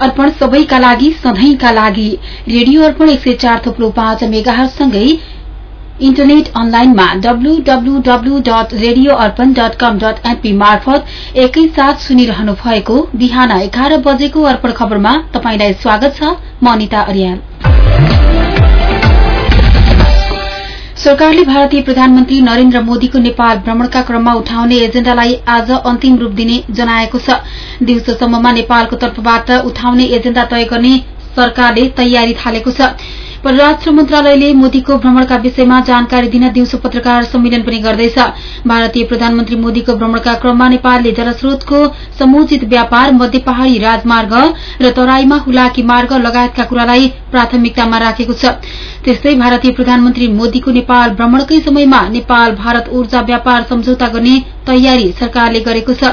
अर्पण सबैका लागि सधैँका लागि रेडियो अर्पण एक सय चार थुप्रो पाँच मेगाहरूसँगै इन्टरनेट अनलाइनमा W W W dot radio Arpan dot com dot NP मार्फत एकैसाथ सुनिरहनु भएको बिहान एघार बजेको अर्पण खबरमा तपाईंलाई स्वागत छ। म अनिता अर्याल। सरकारले भारतीय प्रधानमन्त्री नरेन्द्र मोदीको नेपाल भ्रमणका क्रममा उठाउने एजेण्डालाई आज अन्तिम रूप दिने जनाएको छ। दिउँसोसम्ममा नेपालको तर्फबाट उठाउने एजेण्डा तय गर्ने सरकारले तयारी थालेको छ। परराष्ट्र मन्त्रालयले मोदीको भ्रमणका विषयमा जानकारी दिन दिउँसो पत्रकार सम्मेलन पनि गर्दैछ। भारतीय प्रधानमन्त्री मोदीको भ्रमणका क्रममा नेपालले जलस्रोतको समुचित व्यापार मध्य पहाड़ी राजमार्ग र तराईमा हुलाकी मार्ग लगायतका कुरालाई प्राथमिकतामा राखेको छ। त्यस्तै भारतीय प्रधानमन्त्री मोदीको नेपाल भ्रमणकै समयमा नेपाल भारत ऊर्जा व्यापार सम्झौता गर्ने तयारी सरकारले गरेको छ।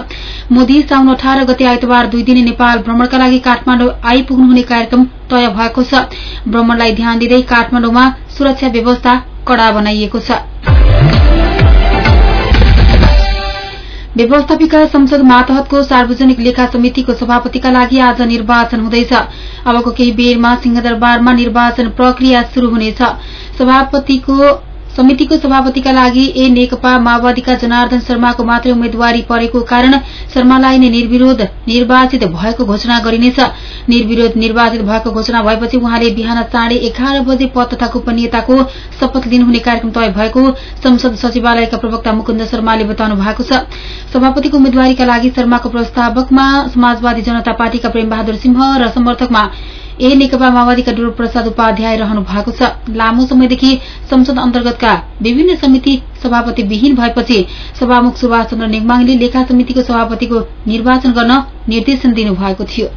मोदी साउन अठार गते आइतबार दुई दिने नेपाल भ्रमणका लागि काठमाडौँ आइपुग्नुहुने कार्यक्रम तय भएको छ। भ्रमणलाई ध्यान दिँदै काठमाडौँमा सुरक्षा व्यवस्था कड़ा बनाइएको छ। व्यवस्थापिका संसद मातहतको सार्वजनिक लेखा समितिको सभापतिका लागि आज निर्वाचन हुँदैछ। अबको केही बेरमा सिंहदरबारमा निर्वाचन प्रक्रिया शुरू हुनेछ। सभापतिको समितिको सभापतिका लागि ए नेकपा माओवादीका जनार्दन शर्माको मात्रै उम्मेद्वारी परेको कारण शर्मालाई नै निर्विरोध निर्वाचित भएको घोषणा गरिनेछ। निर्विरोध निर्वाचित भएको घोषणा भएपछि उहाँले बिहान साढे एघार बजे पद तथा गोपनीयताको शपथ लिनुहुने कार्यक्रम तय भएको संसद सचिवालयका प्रवक्ता मुकुन्द शर्माले बताउनु भएको छ। सभापतिको उम्मेद्वारीका लागि शर्माको प्रस्तावकमा समाजवादी जनता पार्टीका प्रेमबहादुर सिंह र समर्थकमा ए नेकपा माओवादीका डुर प्रसाद उपाध्याय रहनु भएको छ। लामो समयदेखि संसद अन्तर्गतका विभिन्न समिति सभापति विहीन भएपछि सभामुख सुभाष चन्द्र नेगमाङले लेखा समितिको सभापतिको निर्वाचन गर्न निर्देशन दिनुभएको थियो।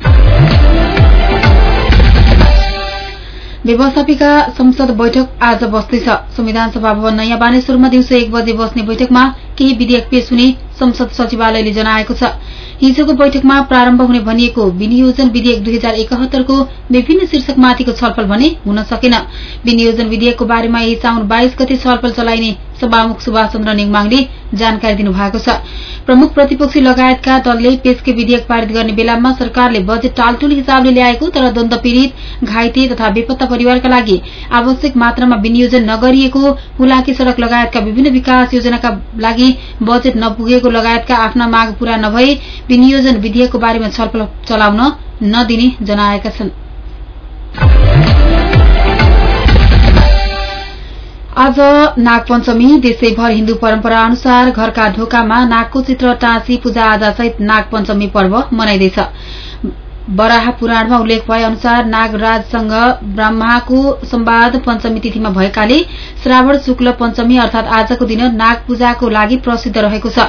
व्यवस्थापिका संसद बैठक आज बस्दैछ। संविधान सभा भवन नयाँ बानेश्वरमा दिउँसो एक बजे बस्ने बैठकमा केही विधेयक पेश हुने संसद सचिवालयले जनाएको छ। हिजोको बैठकमा प्रारम्भ हुने भनिएको विनियोजन विधेयक दुई हजार एकहत्तरको विभिन्न शीर्षकमाथिको छलफल भने हुन सकेन। विनियोजन विधेयकको बारेमा यही साउन बाइस गते छलफल चलाइने सभामुख सुभाष चन्द्र नेङमाङले जानकारी दिनुभएको छ। प्रमुख प्रतिपक्षी लगायतका दलले पेशके विधेयक पारित गर्ने बेलामा सरकारले बजेट टालटुल हिसाबले ल्याएको तर द्वन्द पीड़ित घाइते तथा बेपत्ता परिवारका लागि आवश्यक मात्रामा विनियोजन नगरिएको हुलाकी सड़क लगायतका विभिन्न विकास योजनाका लागि बजेट नपुगेको लगायतका आफ्ना माग पूरा नभए विनियोजन विधेयकको बारेमा छलफल चलाउन नदिने जनाएका छन्। आज नागपञ्चमी देशैभर हिन्दू परम्परा अनुसार घरका ढोकामा नागको चित्र टाँसी पूजा आजासहित नागपञ्चमी पर्व मनाइँदैछ। बराह पुराणमा उल्लेख भए अनुसार नागराजसँग ब्रह्माको सम्वाद पञ्चमी तिथिमा भएकाले श्रावण शुक्ल पञ्चमी अर्थात आजको दिन नाग पूजाको लागि प्रसिद्ध रहेको छ।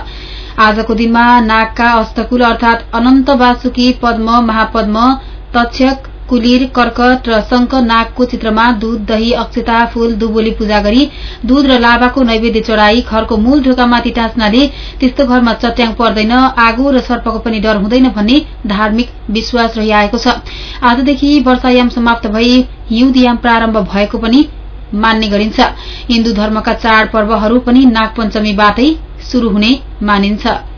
आजको दिनमा नागका अष्टकुल अर्थात अनन्त वासुकी पद्म महापद्म तक्षक कुलिर कर्कट र शंख नागको चित्रमा दूध दही अक्षता फूल दुबोली पूजा गरी दूध र लाभाको नैवेद्य चढ़ाई घरको मूल ढोकामाथि टाँच्नाले त्यस्तो घरमा चट्याङ पर्दैन आगो र सर्पको पनि डर हुँदैन भन्ने धार्मिक विश्वास रहिआएको छ। आजदेखि वर्षायाम समाप्त भई हिउँदयाम प्रारम्भ भएको पनि मान्ने गरिन्छ। हिन्दू धर्मका चाड पर्वहरू पनि नागपञ्चमीबाटै शुरू हुने मानिन्छ।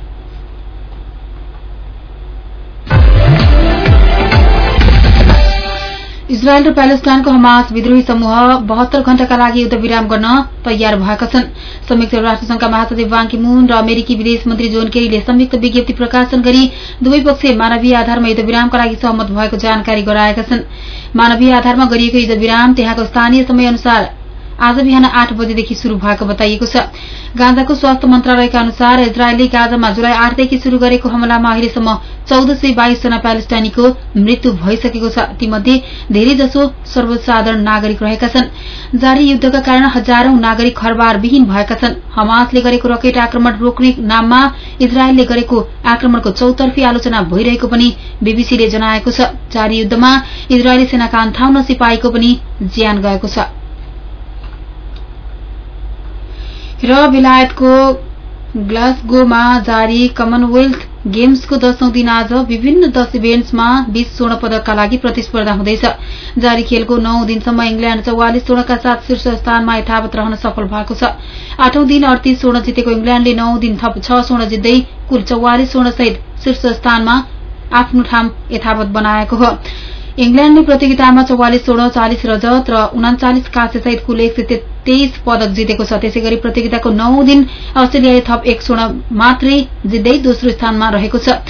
इजरायल र प्यालेस्टाइनको हमास विद्रोही समूह बहत्तर घण्टाका लागि युद्ध विराम गर्न तयार भएका छन्। संयुक्त राष्ट्रसंघका महासचिव बाङ्की मुन र अमेरिकी विदेश मन्त्री जोन केरीले संयुक्त विज्ञप्ति प्रकाशन गरी दुवै पक्ष मानवीय आधारमा युद्ध विरामका लागि सहमत भएको जानकारी गराएका छन्। मानवीय आधारमा गरिएको युद्ध विराम त्यहाँको स्थानीय समय अनुसार आज बिहान आठ बजेदेखि शुरू भएको बताइएको छ। गाँजाको स्वास्थ्य मन्त्रालयका अनुसार इजरायलले गाजामा जुलाई आठदेखि शुरू गरेको हमलामा अहिलेसम्म चौध सय बाइस जना प्यालेस्टाइनीको मृत्यु भइसकेको छ। तीमध्ये धेरैजसो सर्वसाधारण नागरिक रहेका छन्। जारी युद्धका कारण हजारौं नागरिक घरबारविहीन भएका छन्। हमासले गरेको रकेट आक्रमण रोक्ने नाममा इजरायलले गरेको आक्रमणको चौतर्फी आलोचना भइरहेको पनि बीबीसीले जनाएको छ। जारी युद्धमा इजरायली सेनाका अन्ठाउन्न सिपाहीको पनि ज्यान गएको छ। र बेलायतको ग्लासगोमा जारी कमनवेल्थ गेम्सको दशौं दिन आज विभिन्न दश इभेन्ट्समा बीस स्वर्ण पदकका लागि प्रतिस्पर्धा हुँदैछ। जारी खेलको नौ दिनसम्म इङ्ल्याण्ड चौवालिस स्वर्णका साथ शीर्ष स्थानमा यथावत रहन सफल भएको छ। आठौं दिन अडतीस स्वर्ण जितेको इङ्ल्याण्डले नौ दिन थप छ स्वर्ण जित्दै कुल चौवालिस स्वर्णसहित शीर्ष स्थानमा आफ्नो ठाउँ यथावत बनाएको हो। इङ्ल्याण्डले प्रतियोगितामा चौवालिस स्वर्ण चालिस रजत र उनाचालिस काँस्य सहित कुल एक सय तेइस पदक जितेको छ। त्यसै गरी प्रतियोगिताको नौ दिन अस्ट्रेलियाले थप एक स्वर्ण मात्रै जित्दै दोस्रो स्थानमा रहेको छ।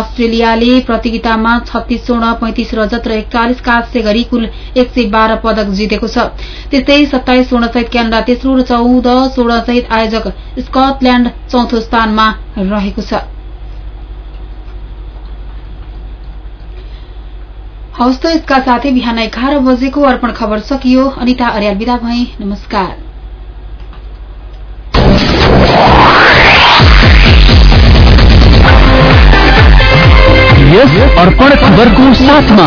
अस्ट्रेलियाले प्रतियोगितामा छत्तीस स्वर्ण पैंतिस रजत र एकचालिस काँस्य गरी कुल एक सय बाह्र पदक जितेको छ। त्यस्तै सत्ताइस स्वर्णसहित क्यानाडा तेस्रो र चौध स्वर्णसहित आयोजक स्कटल्याण्ड चौथो स्थानमा रहेको छ। हवस् त यसका साथै बिहान एघार बजेको अर्पण खबर सकियो। अनिता अर्याल विदा भए। नमस्कार। यस अर्पण खबरको साथमा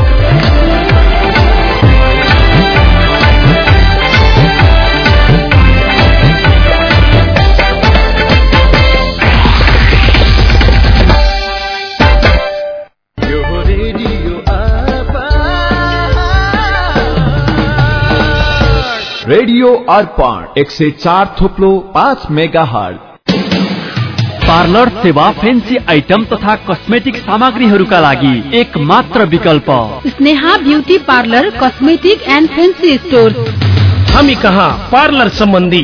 radio Arpan एक सय चार थोप्लो पाँच मेगा हट पार्लर सेवा फेन्सी आइटम तथा कस्मेटिक सामग्रीहरूका लागि एक मात्र विकल्प। Sneha beauty parlour cosmetic and fancy store हमी कहाँ पार्लर सम्बन्धी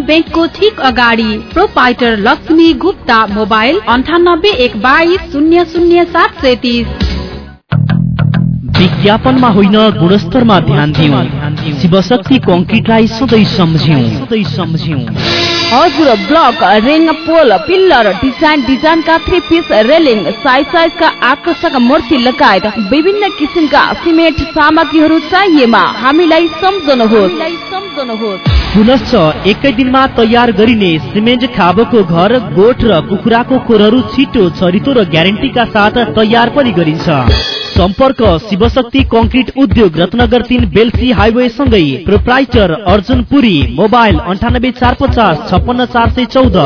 ब्याङ्कको ठिक अगाडि प्रोपाइटर लक्ष्मी गुप्ता मोबाइल अन्ठानब्बे एक बाइस शून्य शून्य सात सैतिस। विज्ञापनमा होइन गुणस्तरमा ध्यान दिउँ। शिवशक्ति कङ्क्रिटलाई सधैँ सम्झ्यौँ सधैँ सम्झ्यौँ हजुर block ring pole pillar design डिजाइनका three piece railing size साइजका आकर्षक मूर्ति लगायत विभिन्न किसिमका सिमेन्ट सामग्रीहरू चाहिएमा हामीलाई सम्झनुहोस्। पुनश्च एकै दिनमा तयार गरिने सिमेन्ट खाबोको घर गोठ र कुखुराको खोरहरू छिटो छरितो र ग्यारेन्टीका साथ तयार पनि गरिन्छ। सम्पर्क शिवशक्ति कङ्क्रिट उद्योग रत्नगर तिन बेलसी हाइवे सँगै प्रोप्राइटर अर्जुन पुरी मोबाइल अन्ठानब्बे चार पचास छप्पन्न चार सय चौध।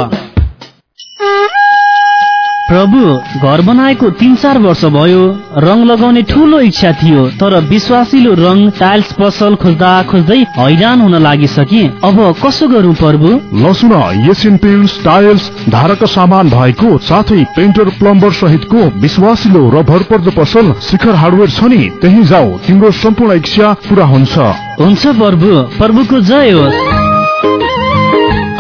प्रभु घर बनाएको तिन चार वर्ष भयो रङ लगाउने ठुलो इच्छा थियो तर विश्वासिलो रङ टाइल्स पसल खोज्दा खोज्दै हैरान हुन लागिसके। अब कसो गरौँ प्रभु? लसुन एसियन पेन्ट्स टाइल्स धारक सामान भएको साथै पेन्टर प्लम्बर सहितको विश्वासिलो र भरपर्दो पसल शिखर हार्डवेयर छ नि त्यही जाऊ तिम्रो सम्पूर्ण इच्छा पूरा हुन्छ। हुन्छ प्रभु प्रभुको जय होस्।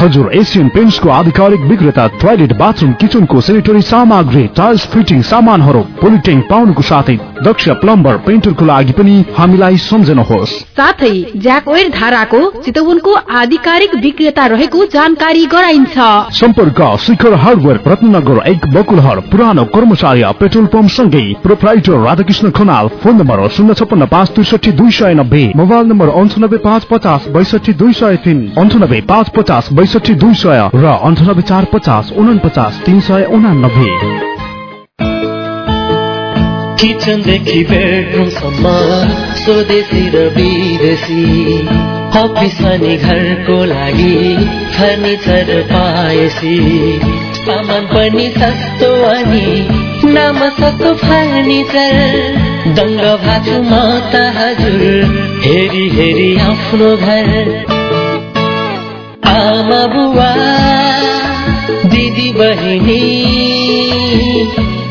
हजुर एसियन पेन्ट्सको आधिकारिक विक्रेता टोयलेट बाथरुम किचनको सेनिटरी सामग्री टाइल्स फिटिङ सामानहरू पोलिट्याङ पाउनुको साथै दक्ष प्लम्बर पेन्टरको लागि पनि हामीलाई सम्झनुहोस्। साथै ज्याकवेयर धाराको चितवनको आधिकारिक विक्रेता रहेको जानकारी गराइन्छ। सम्पर्क शिखर हार्डवेयर रत्नगर एक बकुलहर पुरानो कर्मचारी पेट्रोल पम्प सँगै proprietor Radhakrishna Khanal phone number शून्य छपन्न पाँच त्रिसठी दुई सय नब्बे मोबाइल नम्बर अन्ठानब्बे पाँच पचास बैसठी दुई सय तिन अन्ठानब्बे पाँच पचास बैसठी दुई सय र अन्ठानब्बे चार पचास उनपचास तिन सय उनानब्बे। किचनदेखि बेडरुमसम्म स्वदेशी र विदेशी। अफिस अनि घरको लागि फर्निचर पाएसी। सामान पनि सस्तो अनि नाम सस्तो फर्निचर। दङ्ग भएको म त हजुर हेरी हेरी आफ्नो घर। आमा बुवा दिदी बहिनी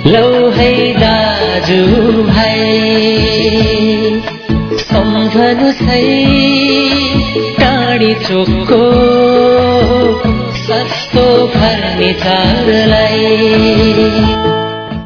लौ है दाजु भाइ सम्झनु सही टाढी चोकको सस्तो फर्निचरलाई।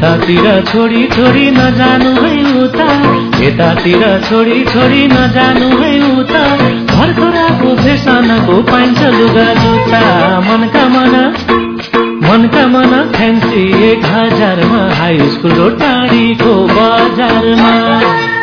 यतातिर छोडी छोडी नजानु है उता। यतातिर छोडी छोडी नजानु है उता। घर छोराको फेसनको पाइन्छ लुगा जुत्ता। मनका मन मनका मन फ्यान्सी एक हजारमा। हाई स्कुल र टाढीको बजारमा।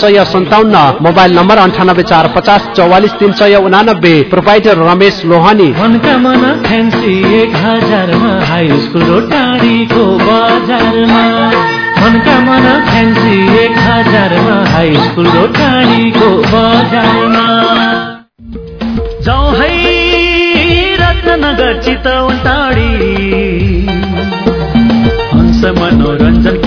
सय सन्ताउन्न मोबाइल नम्बर अन्ठानब्बे चार पचास चौवालिस तिन सय उनानब्बे प्रोपाइटर रमेश लोहानी। टाढी। हंस मनोरञ्जन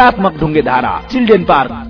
कलात्मक ढूँगे धारा children park.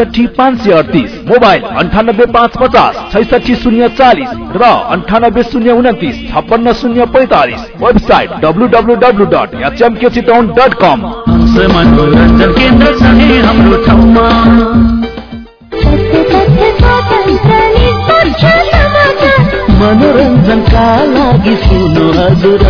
एकसठी पाँच सय अडतिस मोबाइल अन्ठानब्बे पाँच पचास छैसठी शून्य चालिस र अन्ठानब्बे शून्य उन्तिस छप्पन्न शून्य पैतालिस website W W W dot H M K Chitwan dot com. मनोरञ्जन केन्द्र हाम्रो ठाउँमा मनोरञ्जनका लागि सुन्नु हजुर।